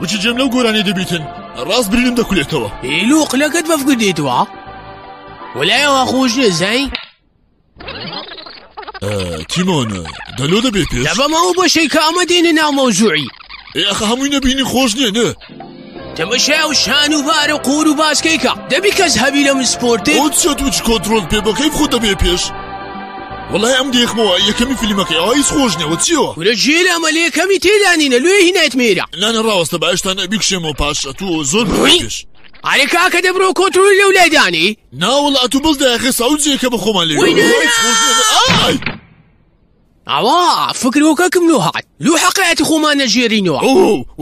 بچی جێم لەو گۆرانێ دەبیتن ڕاست برینم دەکولێتەوە ئیلو قلەکەت بەفگردێتەوە وەلایەوە خۆش نێزای تیمۆن دەلۆ دەبێ پێ بەمەوە بەشەی کە ئەمە دێنە ناو مەوزوعی ئێخە هەمووی نەبینی خۆش نیە نە تەمەشای و شان و بارە و قور و باسکەیکە دەبی کەس هەبی لە مسپۆرتی چ دوچ کۆنتترۆل پێ بەکەی خۆ دەبێ پێش وڵای ئەم دێخمەوە یەکەمی فیلمەکەی ئەویس خۆش نەوە چیەوە کورە ژێر ئەمەل یەکەمی تێدانینە لێ هینایت مێرە نانە ڕاوەستە باشتان ئەبیکشێمەوە پاش ئەتو زۆر بڕیش ئارێ کاکە دەبرۆ کۆترۆلی لەو لایدانی ناوەڵ ئەتو بڵ داخێ ساوت جێکە بە خۆمان لێ ئەوا فکرۆکەکم لۆ هاات لو حەقایەتی خۆمان نەژێرینەوە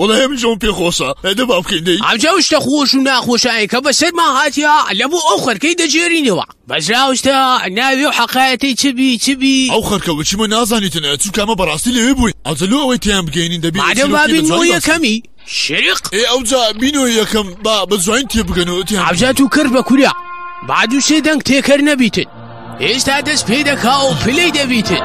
وڵای من جۆم پێ خۆشە ئەدە با بکەین ئەجا شتە خۆش و ناخۆشایەکە بەسەرما هااتیا لە بۆ ئەو خەرکەی دەجێرینەوە بەجاوشتە ناوی و حەقایەتی چ بی چ بی. ئەو خەرکە وچیمە نازانیتن ئە چونکە ئەمە بەڕاستی لەوێ بووین ئەوجە لۆ ئەوەی تێیان بگەینین دەبی ئێ مادەم با چیرۆکەی بە بینمۆ جوانی باسی یەکەمی شرق ئێ ئەوجا بینۆ یەکەم با بە جوانی تێ بگەن و تێیان بگەن. عەوجات و کڕ بە کورە با دوو سێ دەنگ تێکەر نەبیتن هێشتا دەست پێ دەکا و پلەی دەبیتن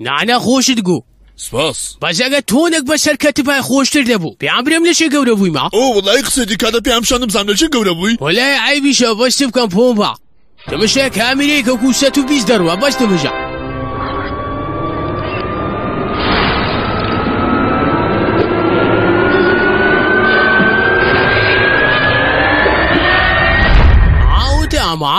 نانا خۆشت گوو سپاس بەجەگە تۆنێک بەسەر کەتبای خۆشتر دەبوو پێیان برێم لە چێ گەورە بوویمە ئەو وڵی قسەتی کاتە پێیان پیشان بزانم لە چێ گەورە بووی وەلای عیبیشە بەس چ بکەم پۆم بە دمشە کامیرێکە و سە و بیست دەڕوە بەس دمژە ئاوتە ئەما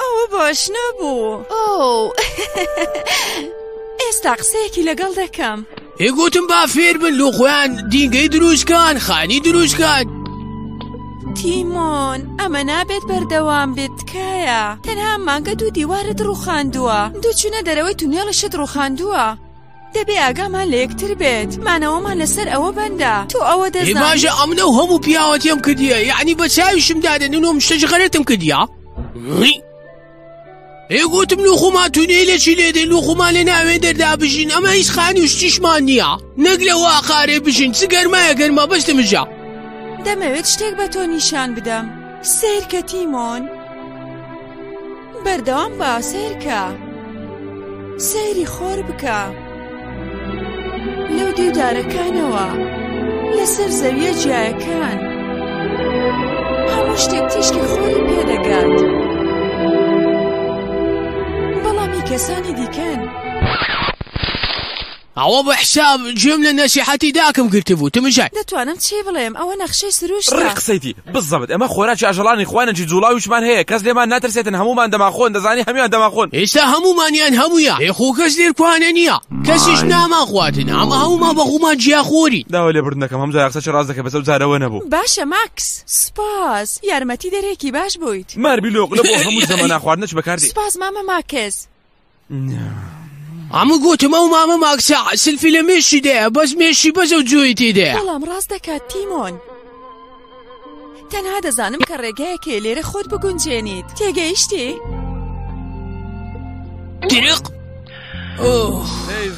ئەوە باش نەبوو ئۆو ئێستا قسەیەکی لەگەڵ دەکەم هی گوتم با فێر بن لۆ خۆیان دینگەی دروستکان خانی دروستکان تیمۆن ئەمە نابێت بەردەوام بێت تکایە تەنها مانگە دوو دیوارت ڕوخاندووە دوچونە دەرەوەی تونێڵشت ڕوخاندووە دەبێ ئاگامان لە یەکتر بێت مانەوەمان لەسەر ئەوە بەندە تۆ ئەوە دەزانیت ئێماژە ئەمنە و هەموو پیاوەتیم کردیە یعنی بە چاویشم دادەنین و شتەش غەرێتم کردیا ئێگوتم لو خۆماتونێ لە چی لێدێ لو خۆمان لە ناوێ دەردا بژین ئەمە هیچ خانی و شتیشمان نییە نەک لە واقارێ بژین چ گەرمایە گەرما بەستمژە دەمەوێت شتێک بە تۆ نیشان بدەم سیرکە تیمۆن بەردەوام بە سەیرکە سەیری خۆر بکە لەو دیودارەکانەوە لەسەر زەویە جیایەکان هەموو شتێک تیشکی خۆری پێدەگات بەڵامی کەسانی دیکەن. ئەوە بە حساب گوێم لە نەسیحەتی داکم گرتبوو تمژای. دەتوانم چی بڵێم ئەوە نەخشەی ڕێ سروشتە. قسەیتی بزەبت ئێمە خۆراکی ئاژەڵانی خوانێکی جوڵاویشمان هەیە کەس لێمان ناترسێتن هەموومان دەمانخۆن دەزانی هەموان دەمانخۆن. ئێستا هەموومانیان هەموویان ئێ خۆ کەس لێر کوانە نییە کەسیش نامان خواتن ئەمە هەموومان بە خۆمان جیاخۆرین. داوا لێبوردن دەکەم هەم جارە قسەکی ڕاست دەکەی بەس ئەو جارە وە نەبوو. باشە ماکس سوپاس یارمەتی دەرێکی باش بوویت. مار بیلۆق لە بۆ هەموو زەمەنا خواردنەچ بەکاردێ. سوپاس مامە ماکس. ئەمە گوتم ئەو مامە ماکسە سلفی لە مێشی دەیە بەس مێشی بەزە و جوێی تێدەیە بەڵام ڕاست دەکات تیمۆن تەنها دەزانم کە ڕێگایەکێ لێرە خۆت بگونجێنیت تێگەیشتی؟ تریق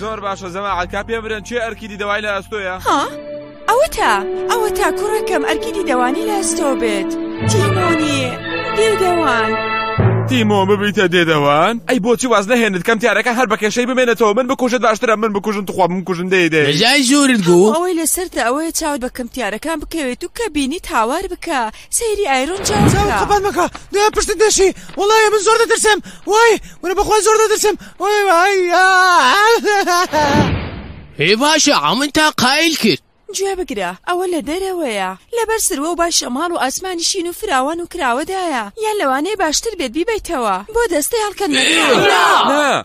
زۆر باشە زەماعەکە پێ برن چێ ئەرکیدی دەوای لە ئەستۆیە ها؟ ئەوەتا ئەوەتا کوڕەکەم ئەرکی دیدەوانی لە ئەستۆ بێت تیمۆنی دیدەوان تیمۆ ببیتە دێدەوان ئەی بۆچی واز نەهێنت کەم تیارەکە هەر بەکێشەی بمێنێتەوە من بکوژت باشترە من بکوژن تخوا من کوژن دێ دێ بەجای زۆرت گو هەموو ئەوەی لەسەرتە ئەوەیە چاوت بە کەم تیارەکان بکەوێت و کە بینیت هاوار بکە سەیری ئایرۆن جاو چاو بکە قەپات مەکە دەیە پشتت دەشی وەڵایە من زۆر دەترسم وای ورە بەخوای زۆر دەترسم وای وای ئێ باشە ئەمن تا قایل کرد. گوێ بگرە ئەوە لە دەرەوەیە لەبەر سروە و بای شەماڵ و ئاسمانی شین و فراوان و کراوەدایە یان لەوانەیە باشتر بێت بیبەیتەوە بۆ دەستەی هەڵکەندنەکان.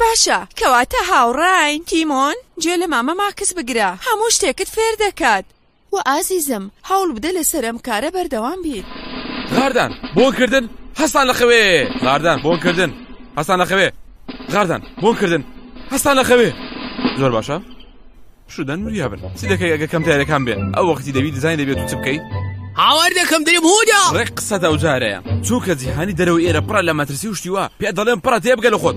باشە کەواتە هاوڕاین تیمۆن گوێ لە مامە ماکس بگرە هەموو شتێکت فێر دەکات. و ئازیزم هەوڵ بدە لەسەر ئەم کارە بەردەوام بیت. غاردان بۆن کردن هەستان لە خەوێ غاردان بۆن کردن هەستان لە خەوێ غاردان بۆن کردن هەستان لە خەوێ زۆر باشە شودەن وریا بن چی دەکەی ئەگە کەم تارەکان بێ ئەو وەختی دەبی دزای دەبێت و چ بکەی هاوار دەکەم درم هودا ڕێک قسەدا و جارەیە چووکە جیهانی دەرەوە ئێرە پڕە لە مەترسی و شتیوە پێ دەڵێم پڕە تێبگە لە خۆت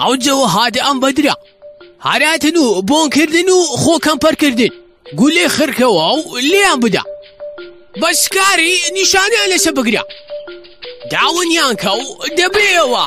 ئەو جەوە هادە ئەم بەدرا هەراتن و بۆنکردن و خۆ کەمپەرکردن گولێ خرکەوە و لێیان بدا بەشکاری نیشانیان لەشە بگرە داونیان کە و دەبێەوە.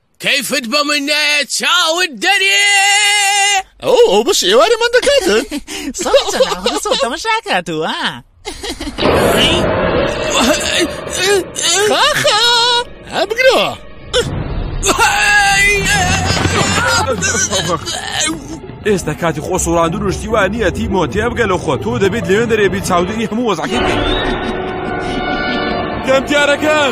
کەیفت بە من نایە چاوت دەرێ ئەو ئەو بەش ئێوارە من دەکاتن تەمەشاکاتوە خاخا بگرەوە ئێستا کاتی خۆ سوڕاندون و شتیوان نییە تیمۆ تێبگە لە خۆ تۆ دەبێت لەوێن دەرێبی چاودێری هەموو وەزعەکەی کەم دیارەکەم.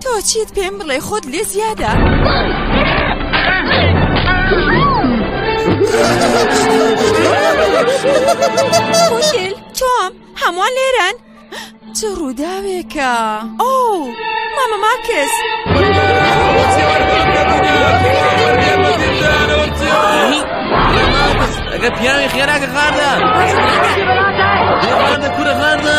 تۆ چیت پێم بڵێ خۆت لێ زیادە خوشل تۆم هەمووان لێران چ ڕووداوێکە ئەو مامە ماکس ئەگە پیاوی خێراکە خاردە خاردە کورە خاردە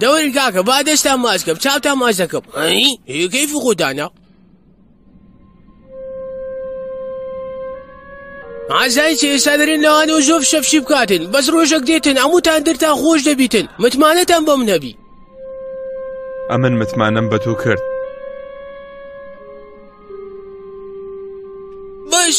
دەوەرن کاکە با دەستان ماچ کەم چاوتان ماچ دەکەم ئەی کەیف خۆتانە ئازای چێ ئێستا دەرێن لەوانەوە زۆر شەفشی بکاتن بەس ڕۆژێک دێتن هەمووتان دەرتان خۆش دەبیتن متمانەتان بەم نەبی ئەمن متمانەم بە تۆ کرد بەش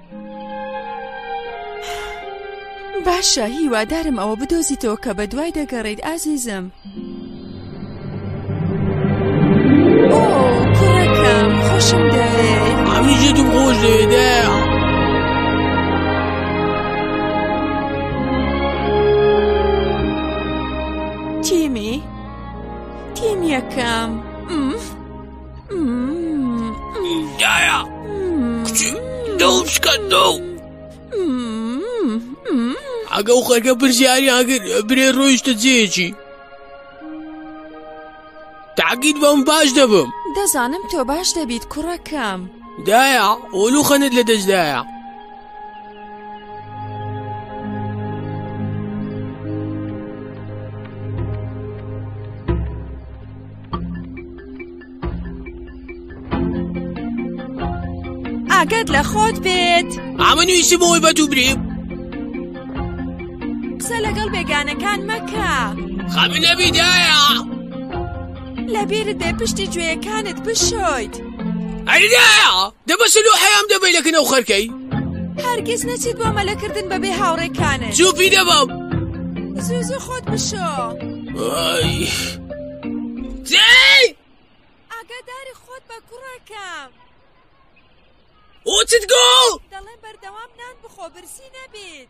باشە هیوادارم ئەوە بدۆزیتەوە کە بە دوای دەگەڕیت ئازیزم. دایە کچی دەوم شکەن دەو ئەگە و خەرگە پرسیاری ئاگر برێ ڕۆیشتە جێکی تاگیت بەم باش دەبم دەزانم تۆ باش دەبیت کوڕەکەم دایە ئۆلو خەنت لە دەستدایە ئاگەت لە خۆت بێت ئامە نویسی بۆی بە دوو بریم قسە لەگەڵ بێگانەکان مەکە خەمی نەبیدایە لەبیرت بێ پشتی گوێیەکانت بشۆیت ئەریدایە دە بەسە لۆ حەیام دەبەی لەکن ئەو خەرکەی هەرگیز نەچیت بۆ مەلەکردن بەبێ هاوڕێکانت چوپی دەبم زوو زوو خۆت بشۆ ئای. جێی ئاگاداری خۆت بە کوڕەکەم وچت گۆ دەڵێن بەردەوام نان بخۆ برسی نەبیت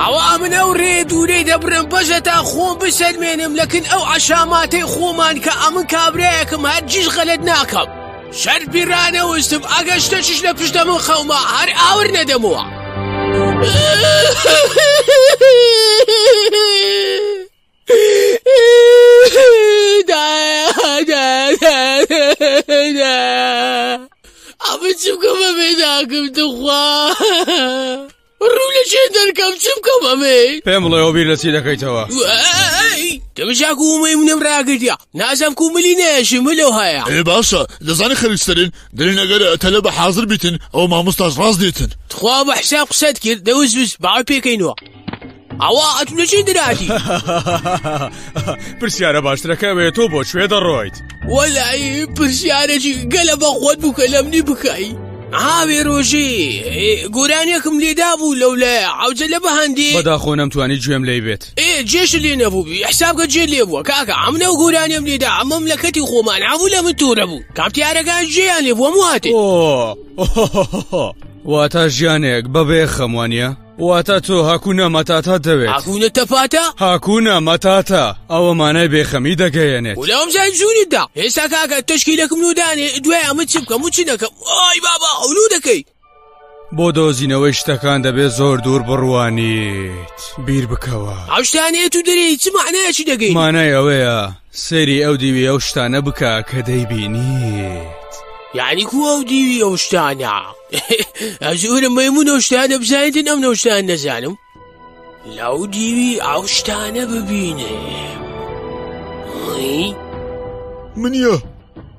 ئەوا من ئەو ڕێ دوورێ دەبرم بەژە تا خۆم بسەلمێنم لەکن ئەو عەشاماتەی خۆمان کە ئەمن کابرایەکم هەر جیش غەلەت ناکەم شەر بیرانەوەستم ئەگە شتەچش لە پشتە من خەوما هەر ئاور نەدەمەوە ئەمن چ بکەمە بێداکەم دخوا ڕوو لە چێ دەرکەم چ بکەم ئەمێ پێم بڵێ ئەو بیر لە چی دەکەیتەوە تەمەشا کومەی منم ڕاگریا نازم کوملی نەشی ملو هەیە ئێ باشە دەزانە خەریکسەرن دەرێن ئەگەر تەلە بە حاضر بیتن ئەو مامۆستاش ڕاست دێتن تخوا بە حساب قسەت کرد دەوز باوە پێکەینەوە ئەوە ئەتونەچی دراتی پرسیارە باشترەکەوێ تۆ بۆ کوێ دەڕۆیت وەلایی پرسیارێکی گەلە بە خۆت بوو کە لەمنی بکەی ئاوێ ڕۆژی گۆرانیەکم لێدا بوو لەو لە عوجە لە بەهندی بەداخۆ نەمتوانی گوێم لی بێت ئێ جێش لێ نەبووبی حسابکە جێ لێ بووە کاکە ئەم لەو گۆرانیم لێدا ئەمەم لە کەتی خۆمان هەبوو لە من تۆرە بوو کاپتیارەکان جێیان لێ بووە مواتێ واتە ژیانێک بەبێ خەموانە واتە تۆ هاکوونە مەتاتا دەوێت هاکوونە تەفاتە؟ هاکوونە مەتاتا ئەوە مانای بێخەمی دەگەیەنێت ولەوەم زای جوونتدا هێستا کاکە تەشکیلەکم نودانێ دوای ئەمە چ بکەم و چ نەکەم ئای بابا ئەولو دەکەیت بۆ دۆزینەوەی شتەکان دەبێت زۆر دوور بڕوانیت بیر بکەوە ئەو شتانەیە تو دەرێی چ مەعنایەکی دەگەی مانای ئەوەیە سەیری ئەو دیوی ئەو شتانە بکە کە دەیبینیت یعنی کو ئەو دیوی ئەو شتانە ئەزورم مەمون ئەو شتانە بزانێتن ئەم نەشتان نەزانم لەو دیوی ئەو شتانە ببینێ منە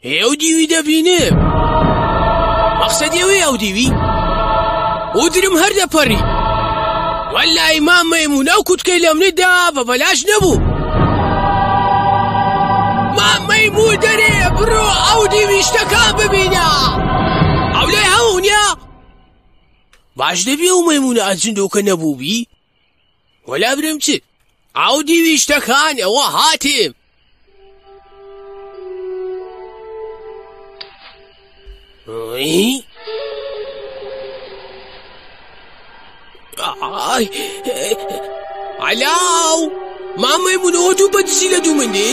ئێو دیوی دەبینێ مەقسەد ئێوەی ئەو دیوی ودرم هەر دەپەڕی وەلای مامەیم و ناو کوتکەی لە مندا بە بەلاش نەبوو مامەی بوو دەرێ بڕۆ ئەو دیویشتەکە ببینە ئەو لێ هەونیا باش دەبێ و مەمونە ئەجندۆکە نەبووبی وەلا برم چ ئاو دیوی شتەکان ئەوە هاتیم ئای علاو مامەی منەوە دوو بەدزی لە دوو مندی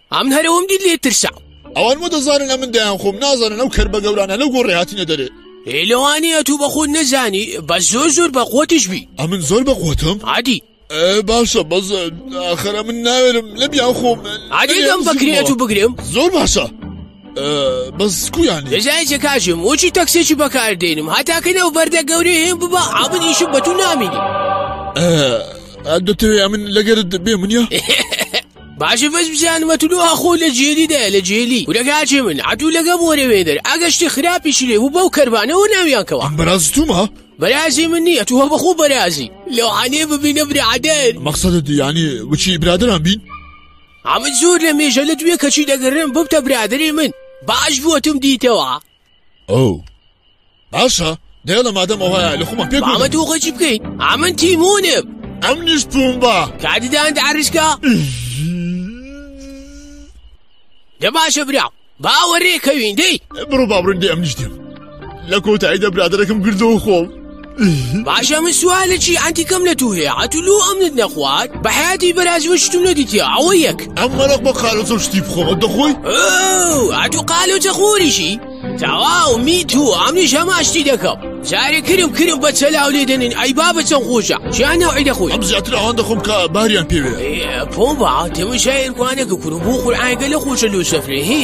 ئەمن هەرەوەم دیت لێ ترسا ئەوان مۆ دەزانن ئەمن دایان خۆم نازانن ئەو کەر بە گەورانە لەو گۆڕی هاتینە دەرێ هێلەوانەیە تو بە خۆت نەزانی بە زۆر زۆر بە قوتش بی ئەمن زۆر بە قوتم عادی باشە بەز ئاخرە من ناوێرم لە بیان خۆم عادیگەم بەکرێت و بگرم زۆر باشە بەس کویان دەزایجە کاژم وچی تەکسێکی بەکاردێنم هەتاکە لەو بەردە گەورەی هێم ببە ئابن ئیشم بە تو نامینی دەتەوێ ئەمن لەگەرت بێ منە باشە بەس بزانم ئەتو لۆ ئاخۆ لە جێلی دایە لە جێلی کورە کاچێ من عەتو لەگەم وەرە وێدەر ئەگە شتی خراپیشی لێ بوو بەو کەربانەوە ناویان کەوە ئەم بەراز تومە بەرازی من نییە تو هە بەخۆ بەرازی لەو عانێ ببینە برادر مەقصدت یعنی وچی برادران بین ئەمن زۆر لە مێژە لە دوێ کەچی دەگەڕێم ببتە برادری من باش بووتم دیتەوە ئۆو باشە دەیڵە مادەم ئەوهایە لە خۆمان پێ ئەمە تۆ خۆی چی بکەین ئەمن تیمونم ئەم نیش پوم بە کادیدان دارشکە دە باشە برا باوەڕێکەوین دەی بڕۆ بابڕندی ئەم نیش دێم لە کۆتاییدا برادەرەکەم گردەوە خۆم باشە من سوالێکی ئەنتیکەم لە تو هەیە ئەتو لو ئەمنت نەخوارد بە حیاتی بەراز وشتم نەدیتە ئەوە یەک ئەم مەرەق بە قالۆچە و شتی بخۆ دەخۆی ئەتو قالۆچە خۆریشی تەواو می تو ئەمنیش هەماشتی دەکەم جارێ کرم کرم بە چەلاو لێ دەنین ئەی بابە چەند خۆشە چیان نەوعی دەخۆی ئەم زیاتر ئەوان دەخۆم کە باریان پێوێ پۆبا تێوە شاعر کوانەکە کورم بۆ قورعانەکە لە خۆشە لۆ سەفرێ هی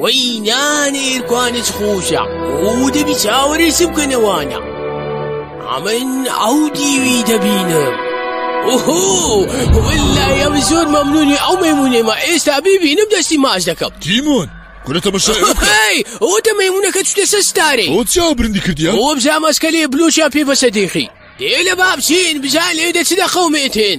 وەی نانە ئێرکوانە چ خۆشە ئەو دەبی چاوەرێ چ بکەنەوانە ئەمن ئەو دیوی دەبینم ئۆهۆ واللە ئەم زۆر مەمنونی ئەو مەمونێمە ئێستا بیبینم دەستی ماچ دەکەم تیمون کورە تەمەشا ئەوە بکە. هەی ئەوە تە مەمونەکە چتە سە ستارێ ئەوە چاوە برندی کردیە ئەوە بزانمەسکە لێ بلۆشیان پێ بەسە دێخی دێ لە بابچین بزان لێ دەچ دەخەومێتێن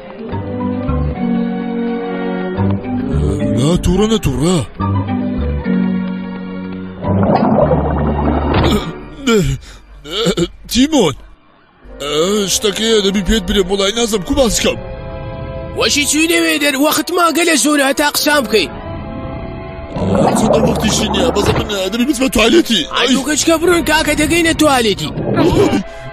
لا توڕە نە توڕە تیمۆن شتەکەیە دەبی پێت برێ بۆ لای نازم کو باس کەم وەشی چی لەوێ دەر وەخت ماگە لە زۆر هەتا قسان بکەیت وەختیشی نییە بەزە من دەبی بچمە توالێتی ئەلوکەچکە بڕۆن کاکە دەگەینە توالێتی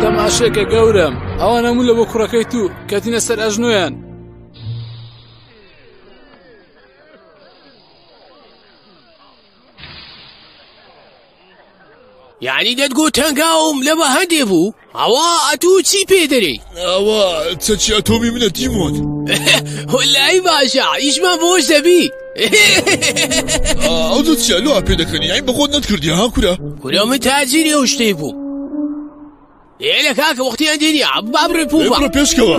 تەماشێکە گەورم ئەوە نەموو لە بۆ کوڕەکەی تو کەتینە سەر ئەژنۆیان یعنی دەتگوت هەنگاوم لەمە هەندێ بوو ئەوە ئەتوو چی پێ دەری؟ ئەوە چەکی ئەتۆمی منە دیمۆن هۆلایی باشە ئیشمان بۆش دەبی ئەو چیا لۆ پێ دەکەنی ئەین بەخۆت نەتکردی ها کورە کورە من تاجیری ئەو شتەی بوو ئێ لە کاکە وەختیان دێنی با بڕێ پوو بڕە پێشکەوە.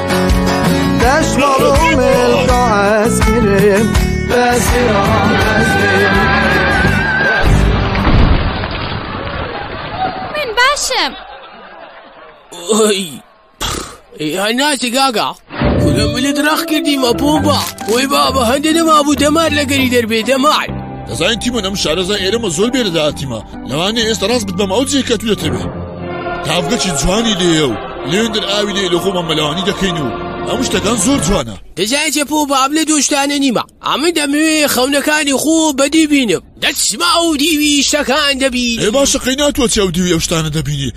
باشم ئەی ناچی گاگا کولە ملی درەخ کردی مەپۆبا وەی بابە هەندێ نەمابوو دەمار لەگەری دەربێ دەمار دەزانین تیمە نەم شارەزا ئێرەمە زۆر بێرەداتیمە لەوانێ ئێستا ڕاست بت بەم ئەو جێ کە توێتەوێ تاڤگەچی جوانی لێە و لێندر ئاوی لێ لە خۆمان مەلاوانی دەکەین و ئەم شتەکان زۆر جوانە دەجاجە بۆ باب لە دۆشتانە نیمە ئەمە دەمەوێ خەونەکانی خۆ بەدی بینم دەچمە ئەو دیوی شتەکان دەبی ئێ باشە قەی ناتوە چێ و دیوی ئەو شتانە دەبینی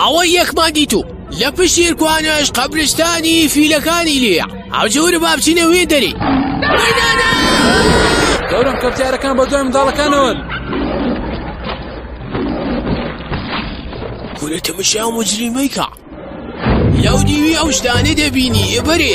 ئەوەی یەکمان دیتوو لە پشت ئێرکوانەش قەبرستانی فیلەکانی لێیە ئەو جەورە با بچینە وێ دەری گەورم کەپتارەکان بە دوای منداڵەکانەوەن کورە تەمەشای ئەو مجریمەی کە لەو دیوی ئەو ژنانە دەبینی ئێ بەرێ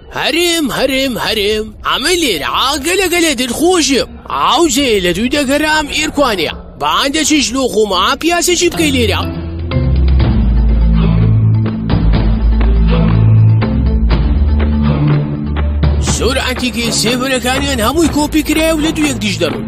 هەرێم هەرێم هەرێم ئەمە لێرە ئاگەلە گەلێ دلخۆشم ئاوزێ لە دوو دەگەرام ئێرکوانەیە باندەچیش لۆ خۆما پیاسێکی بکەی لێرە سۆرعەتیکی سێبەرەکانیان هەمووی کۆپی کرای و لە دوو یەک دیش دەڕوو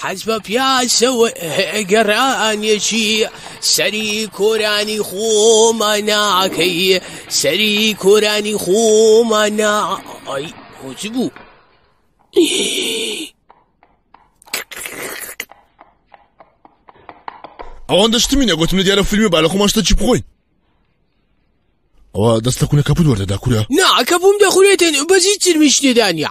حەز بە پیاسە و گەڕانێکی سەری کۆرانی خۆمە ناکەی سەری کۆرانی خۆمە نا ئای هۆچ بوو ئەوان دەشتمی نەگوتم لە دیارە فیلمی با لە خۆمان شتەکی بخۆین ئەوە دەست لە کونە کەپوت وەردەدا کورە ناکە بووم دەخورێتێن بەزی چرمیش تێدانە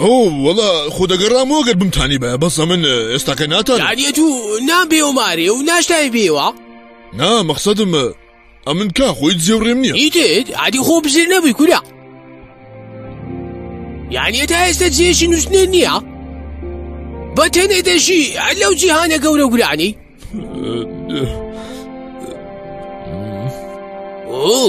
ئەو وەڵا خۆ دەگەڕام وەگەر بمتانی بە بەس ئەمن ئێستاکە ناتان یانە تو نام بێو مارێ و ناشتای بێوە نا مەخصدم ئەمن کا خۆی زێوڕێم نییە ئیتت عادی خۆ بزیر نەبووی کورە یانە تا ئێستا جێشی نووسنێ نییە بە تەنێ دەژی لەو جیهانە گەورە گورانی ئەو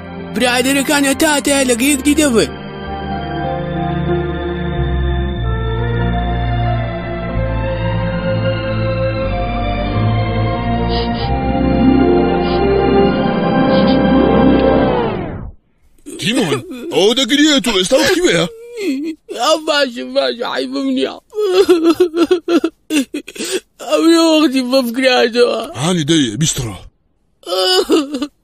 برادەرەکان هەتا هەتایە لەگە یەکدی دەبن دیمۆن ئەو دەگریێت و ئێستا وەختی وەیە ئەو باشە باشە عیبم نییە ئەو وەختی بەم کرایەوە هانی دەوێ بیستڕە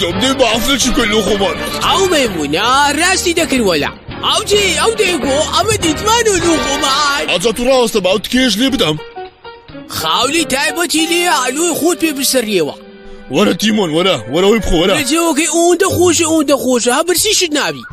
دەبێ بەعفلەکی کە لۆ خۆمان ئەو مەمونە ڕاستی دەکرد وەلا ئەو جێ ئەو دێگۆ ئەمە دیتمان و لۆ خۆمان ئازا تو ڕاستە باو تکێش لێ بدەم خاولی تایبەتی لێ ئالوی خۆت پێ بسەریەوە وەرە تیمۆن وەرە وەرەوەی بخۆرە لەجێوەکەی ئەوەندە خۆشە ئەوەندە خۆشە هە برسیشت نابی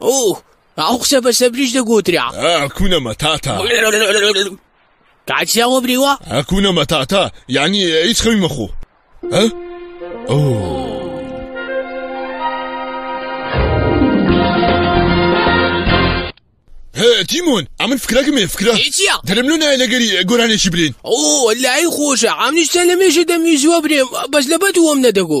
ئوو ئەو قسە بە سەبریش دەگوترا ئەکوونە مەتاتا کاچیاوە بریوە ئەکوونە مەتاتا یعنی هیچ خەوی مەخۆ ئەو تیمون ئەمن فکرەکە مێ فکرە دەرم لە نای لەگەری گۆرانێکی برین ئەو لای خۆشە ئەمنیشتە لە مێژە دەمیزوە برێم بەس لە بەدووەم نەدەگو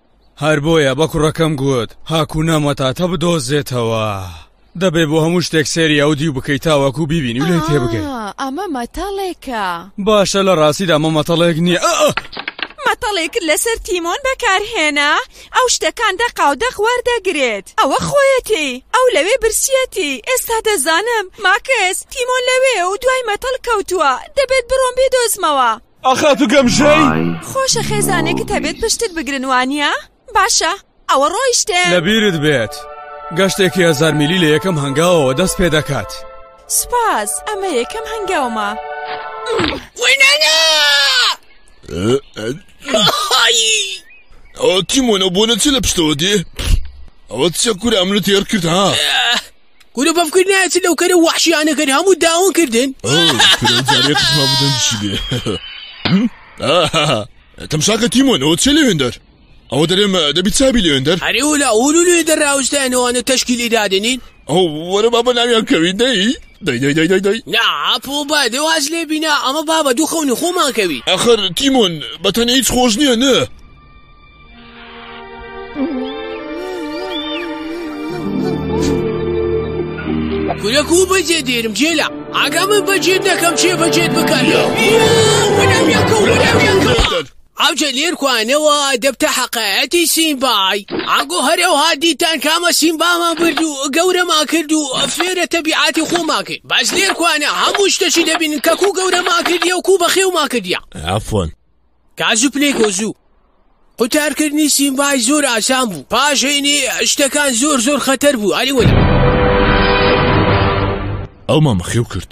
هەر بۆیە بە کوڕەکەم گوت هاکو نەمەتاتە بدۆزێتەوە دەبێ بۆ هەموو شتێک سێری ئەو دیو بکەیت تاوەکو بیبینی و لێ تێبگەی ئەمە مەتەڵێکە باشە لە ڕاستیدا مە مەتەڵێک نییە مەتەڵێک لەسەر تیمۆن بەکارهێنا ئەو شتەکان دەقاو دەق وەردەگرێت ئەوە خۆیەتی ئەو لەوێ برسیەتی ئێستا دەزانم ماکەس تیمۆن لەوێ و دوای مەتەڵ کەوتووە دەبێت بڕۆم بێ دۆزمەوە ئا خاتو گەمژەی. خۆشە خێزانێکت هەبێت پشتت بگرن وانیە؟ باشە ئەوە ڕۆیشتێ. لەبیرت بێت گەشتێکی هەزار میلی لە یەکەم هەنگاوەوە دەست پێ دەکات. سپاس ئەمە یەکەم هەنگاومە. ئەو تیمۆنە بۆ نەچێ لە پشتەوە دێ ئەوە چە کورە ئەمرت تێڕ کرد ها. کورە بەم کردنایە چ لەو کەرە وەحشیانە کەر هەموو داون کردن تەمساکە تیمۆن ئەو چێ لەوێندەر ئەوە دەرێم دەبی چابی لەوێندەر هەرێ و لە ئەول لێ دەراوستانەوەە تەشکیلی دادنین ئەو وەرە بابە ناویان کەوی دەی ناپۆ بە دەواز لێ بینا ئەمە بابە دوو خەونی خۆمان کەوی ئەخر تیمۆن بەتەنە هیچ خۆش نییە نە کورە کو بەجێ دێرم جێلا ئاگا من بەجێت دەکەم چێ بەجێت بکەن ئەوجە لێر کوانەوە دەبتە حەقایەتی سیمبای ئاگۆ هەرەوها دیتان کامە سیمبامان برد و گەورەمان کرد و فێرە تەبیعاتی خۆمان کرد بەس لێر کوانە هەموو شتەشی دەبین کە کو گەورەمان کردیە و کو بەخێومان کردیە ئەفۆن کاژو پلەی گۆزو قوتارکردنی سیمبای زۆر ئاسان بوو پاشێنی شتەکان زۆر زۆر خەتەر بوو ئەلی وەلی ئەو مامە خێو کرد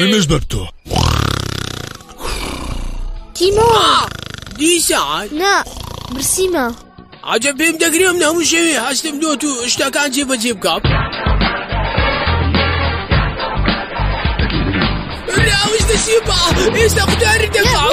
منش بە تۆ تیمۆ دیسان نا برسیمە ئاجە پێم دەگرێم نەموو شەوێ هەستم دۆت و شتەکان جێ بەجێ بکەم ئەوش دەسیبا ئێستا قوتاری دەکەم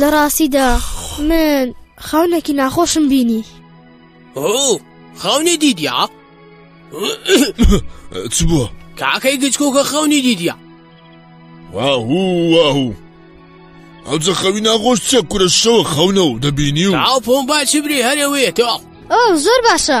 لە ڕاستیدا من خاونێکی ناخۆشم بینی خاونی دیدیا چ بووە کاکەی گچکۆکە خاونی دیدیا واهوو ئەو جە خەوی ناخۆش چە کورە شەوە خەونە و دەبینی و ئاپۆم باچی بری هەرەوەیە تاڵ ئەو زۆر باشە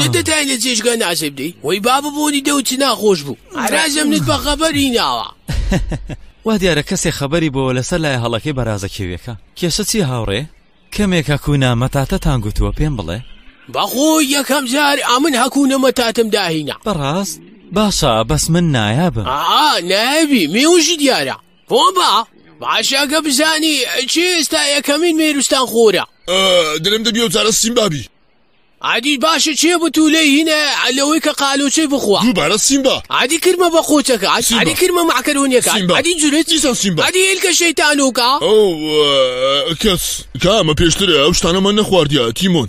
لە دەدای لە جێژگە ناژێ بدەی وەی بابە بۆنی دەوت ناخۆش بوو ئارازم نت بە خەبەری ناوە وا دیارە کەسێ خەبەری بۆ لەسەر لای هەڵەکەی بەرازە کێویەکە کێشە چی هاوڕێ کەمێکە کوونامە تاتەتان گوتووە پێم بڵێ بەخۆ یەکەم جار ئەمن هەکوونەمە تاتم داهینا بەڕاست باشە بەس من نایابم نابی مێوژی دیارە بۆمبا؟ باشە ئەگە بزانی چی ئێستا یەکەمین مێروستان خۆرە دلم دەبی و جارە سیمبا بی عادی باشە چێ بتوولەی هینە لەوەی کە قالوچەی بخوا دووبارە سیمبا عادی کرمە بە قوچەکە عادی کرمە معکەرونیەکە عادی جورێتی سان سیمبا عادی هێلکە شەیتانوکە ئەو کەس کامە پێشترە ئەو شتانەمان نەخواردیە تیمۆن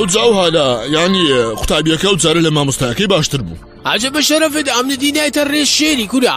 ئەو جاو هالا ینی قوتابیەکە و جارە لە مامۆستاکەی باشتر بوو ئاجە بە شەرەفت ئەمنە دینایتە ڕێ شێری کورا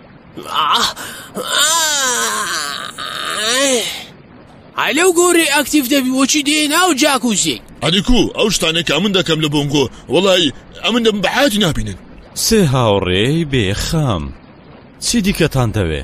لەو گۆری ئەکتیف دەبی وەچی دێ ناو جاکوزی ئەدیکو ئەو شتانێک کە من دەکەم لە بۆنگۆ وڵی ئەمن دەم بەحاتی نابینن سێ هاوڕێی بێ خام چی دیکەتان دەوێ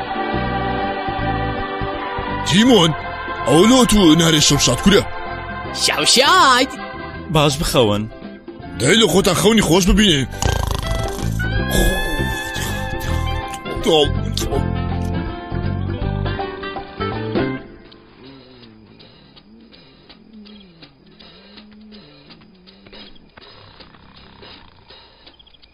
تیمۆن ئەو لۆ تو نارێ شەمشاد کورە شەوشاد باش بخەون دای لە خۆتان خەونی خۆش ببینێ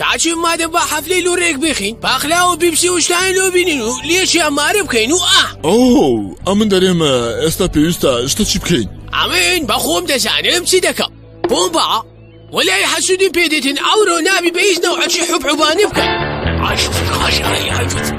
کاچێ مادەم با حەفلەی لۆ رێک بخین پاقلاو و بیبسی و شتانی لۆ بینین و لێچی ئەمارە بکەین و ئا. ئۆو ئەمن دەرێم ئێستا پێویستە شتە چی بکەین. ئەمن بەخۆم دەزانم چی دەکەم بۆمبا وەلای حەسودیم پێ دێتن ئەورۆ نابی بە هیچ نەوعەکی حوبحوبانی بکەن. عاشقی قاشقی عاشقی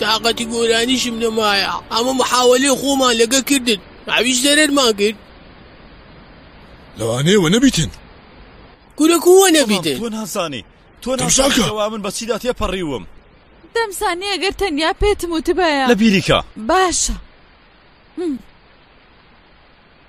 تاقەتی گۆرانیشم نەمایە ئەمە محاوەلەی خۆمان لەگە کردن ئەویش زەرەرمان کرد لەوانەیە وە نەبیتن کورە کو وە نەبیتن تۆ نازانی تۆ نازانی کەوا من بە چیدا تێپەڕیوم دەمزانی ئەگەر تەنیا پێتم وتبایە لە بیریکە باشە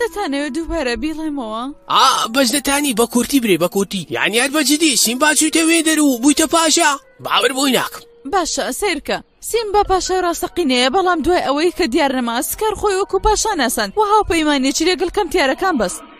دەتانەوە دووبارە بیڵێمەوە ئا بەش دەتانی بە کورتی برێ بە کورتی یانیار بە جدی سیم باچووتە وێ دەر و بوویتە پاشا باور بۆی ناکەم باشە سیرکە سیم بە پاشای ڕاستەقینەیە بەڵام دوای ئەوەی کە دیارنەما سکار خۆی وەکو پاشا ناسان و هاوپەیمانێکی لەگەڵ کەم تیارەکان بەست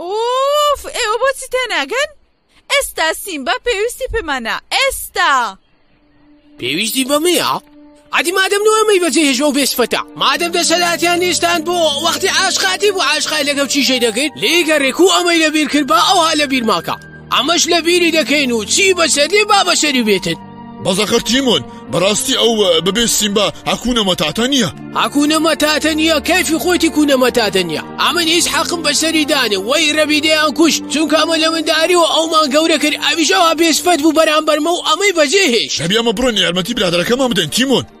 ئوف ئێوە بۆچی تێناگەن ئێستا سیمبا پێویستی پێمانە ئێستا پێویستی بەمەیە عادی مادەم نوێمەی بەجێ هێژۆ بێشفەتە مادەم دەسەلاتیان نیشتان بۆ وەختی عاشقاتی بوو عاشقای لەگەڵ چیشەی دەکرد لێگەڕێک و ئەمەی لەبیر کرد بە ئەوها لەبیر ماکە ئەمەش لە بیری دەکەین و چی بەسەری با بەسەری بێتت بەزەخەر تیمۆن بەڕاستی ئەو بەبێ سیمبا هەکوونەمە تاتە نییە هەکوونەمە تاتە نییە کەفی خۆتی کوونەمە تاتە نییە ئەمن هیچ حەقم بەسەری دانێ وەی ڕەبی دەیان کوشت چونکە ئەمە لە منداری و ئەومان گەورە کرد ئەویشەوە بێسفەت بوو بەرامبەرمە و ئەمەی بەجێ هێش دەبی ئەمە بڕۆن یارمەتی برادەرەکەمان بدەین تیمۆن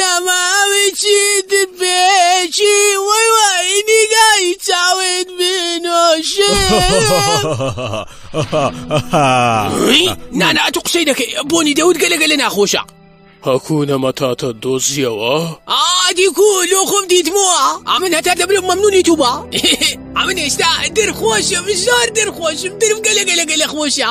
ناماوی چیتر پێشی وەی وای نیگای چاوت بنۆشم نانات و قسەی دەکەی بۆنی دەوت گەلەگە لە ناخۆشە هەکوونە مەتاتە دۆزیەوە ئادی کو لۆ خۆم دیتمەوە ئەمن هەتا دەبرم مەمنونی تو بە ئەمن هێشتا دەرخۆشم زۆر دەرخۆشم درم گەلەگەلەگە لە خۆشە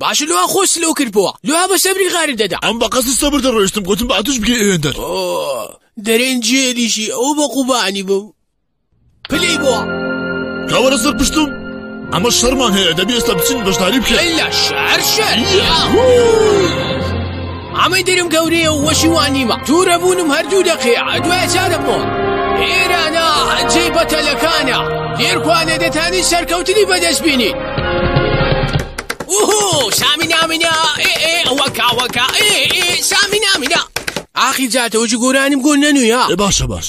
باشە لوا خۆ سلو کرد بووە لوا بە سەبری غاری دەدا ئەم بە قەسی سەبر دەڕۆیشتم گوتم بە ئەتوش بگەی ئێندەر دەرێن جێریشی ئەو بە قوبانی بوو پلی بووە کەوەرە سەر پشتم ئەمە شەرمان هەیە دەبێ ئێستا بچین بەشداری بکەین لە شار شار ئەمەی درم گەورەیە و وەشی وان نیمە دوورە بوونم هەردوو دەقێ دوای چا دەبمەوە ئێرانە جێ بەتەلەکانە لێرکوانە دەتانی سەرکەوتنی بەدەست بینیت وهو سامی نامینە ئێ ئێ وەکا وەکا ئێ ئێ سامی نامینە ئاخی جاتەوەجی گۆرانیم گۆ نەنوویە باشە باش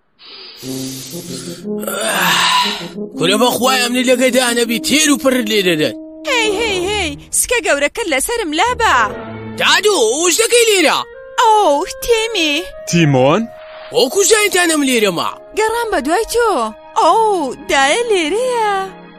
کورە بەخوای ئەمنی لەگەی دانەبی تێر و پڕ لێ دەدەن هی هی هی سکە گەورەکە لەسرم لابە دادو وشتەکەی لێرە ئەو تێمی تیمۆن ئەو کوژانتانم لێرەما گەڕان بە دوای تۆ ئەو دایە لێرەیە.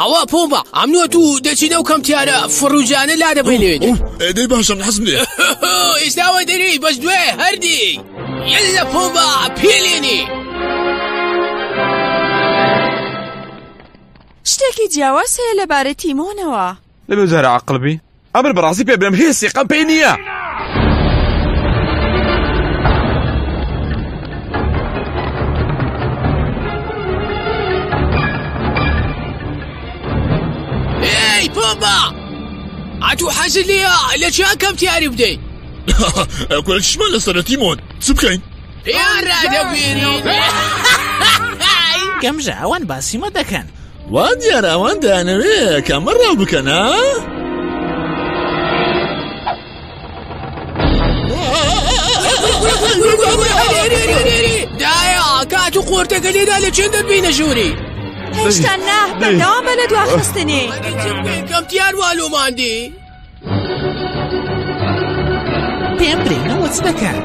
ئەوە پۆمبا ئەم نوە تو دەچینە و کەم تیارە فڕوجانە لا دەبین لێت ئەدەی باشم حەزم لێ ئێستاوە دەری بەس دوێ هەردی یەل لە پۆمبا پێلێنی شتێکی جیاواز هەیە لەبارەی تیمۆنەوە لەبێ جارە عقل بی ئەمر بەڕاستی پێ بێم هێسی قەم پێی نییە بابا ئەتوو حەز لێە لە چیان کەم تیاری بدەیت کورشمان لە سەرەتی مۆن چ بکەین پێیان ڕادەبێنی گەمژە ئەوان باسیمە دەکەن وا دیارە ئەوان دەیانەوێ کامە ڕاو بکەنا؟ دایە کات و قۆرتەکە لێدا لە چێن دەبینە ژووری هێشتا نه بەداوام بە لە دواخستنی کەم تیار والۆماندی پێم برێنەوەچ دەکات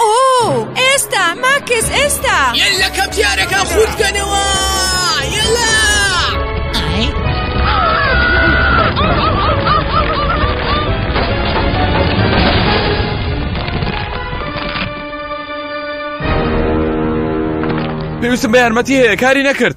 ئۆ ئێستا ماکس ئێستا یەلە کەپیارەکە خودکەنەوە یەلا پێویستم بە یارمەتی هەیە کاری نەکرد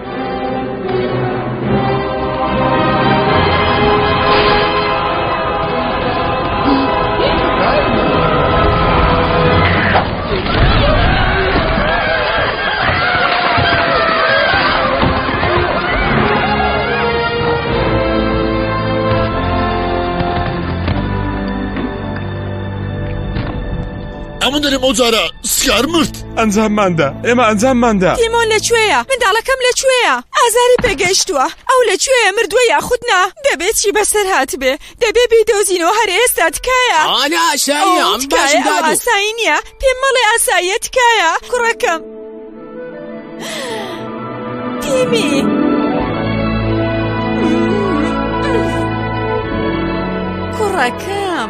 ئەمە دەرێ بەو جارە سیار مرد. ئەنجامماندا ئێمە ئەنجامماندا. دیمۆن لەکوێیە؟ منداڵەکەم لەکوێیە؟ ئازاری پێگەیشتووە؟ ئەو لەکوێیە مردووە یاخود نا؟ دەبێت چی بەسەر هاتبێ دەبێ بیدۆزینەوە هەر ئێستا تکایە ئانا ئاساییە ئەم باش ئەو دادو ئاسایی نییە پێم مەڵێ ئاساییە تکایە کوڕەکەم تیمی کوڕەکەم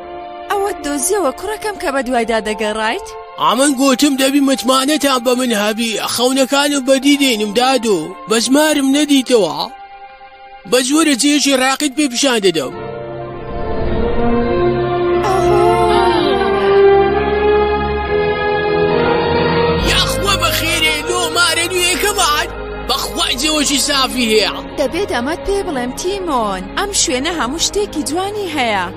ئەوەت دۆزیەوە کوڕەکەم کە بە دوایدا دەگەڕایت؟ ئەمن گوتم دەبی متمانەتان بە من هەبی خەونەکانم بەدی دێنم دادۆ بەزمارم نەدیتەوە بە زۆرە جێژی ڕاقیت پێ پیشان دەدەم یاخوە بە خێرێ لۆ مارە نوێەکەمان بەخوای جێوەشی سافی هەیە دەبێت ئەمەد پێ بڵێم تیمۆن ئەم شوێنە هەموو شتێکی جوانی هەیە.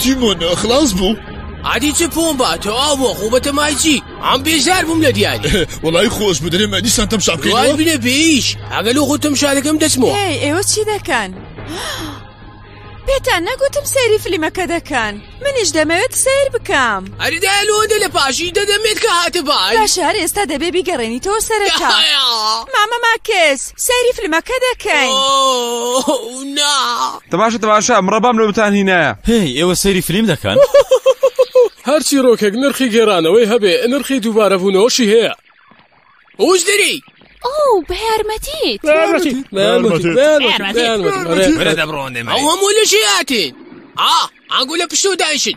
تیمۆن خلاص بوو؟ ئادی چ پۆم با تۆ ئاو بۆ خۆ بەتە مایچی ئەم بێژار بووم لە دیاری وڵی خۆش بدرێ مە دیسان تەم شابکەی بینە پێیش ئەگەل و خۆتم شارەکەم دەچمەوە ئێوە چی دەکەن؟ پێتان نەگوتم سەیری فلیمەکە دەکەن منیش دەمەوێت سیر بکەم ئەریدا لۆدە لە پاشی دەدەمێت کە هاتە باش باشار ئێستا دەبێ بیگەڕێنیتەوە سەرەتا مامە ماکس سەیری فلمەکە دەکەین تەماشا تەماشا مڕەبام لە بتان هینایە هی ئێوە سەیری فلیم دەکەن هەرچی ڕۆکێک نرخی گێرانەوەی هەبێ نرخی دووبارەبوونەوەشی هەیە وشدری ئەو بە یارمەتیت ئەو هەموو لەژێ هاتین ئا ئاگو لە پشتو دایشت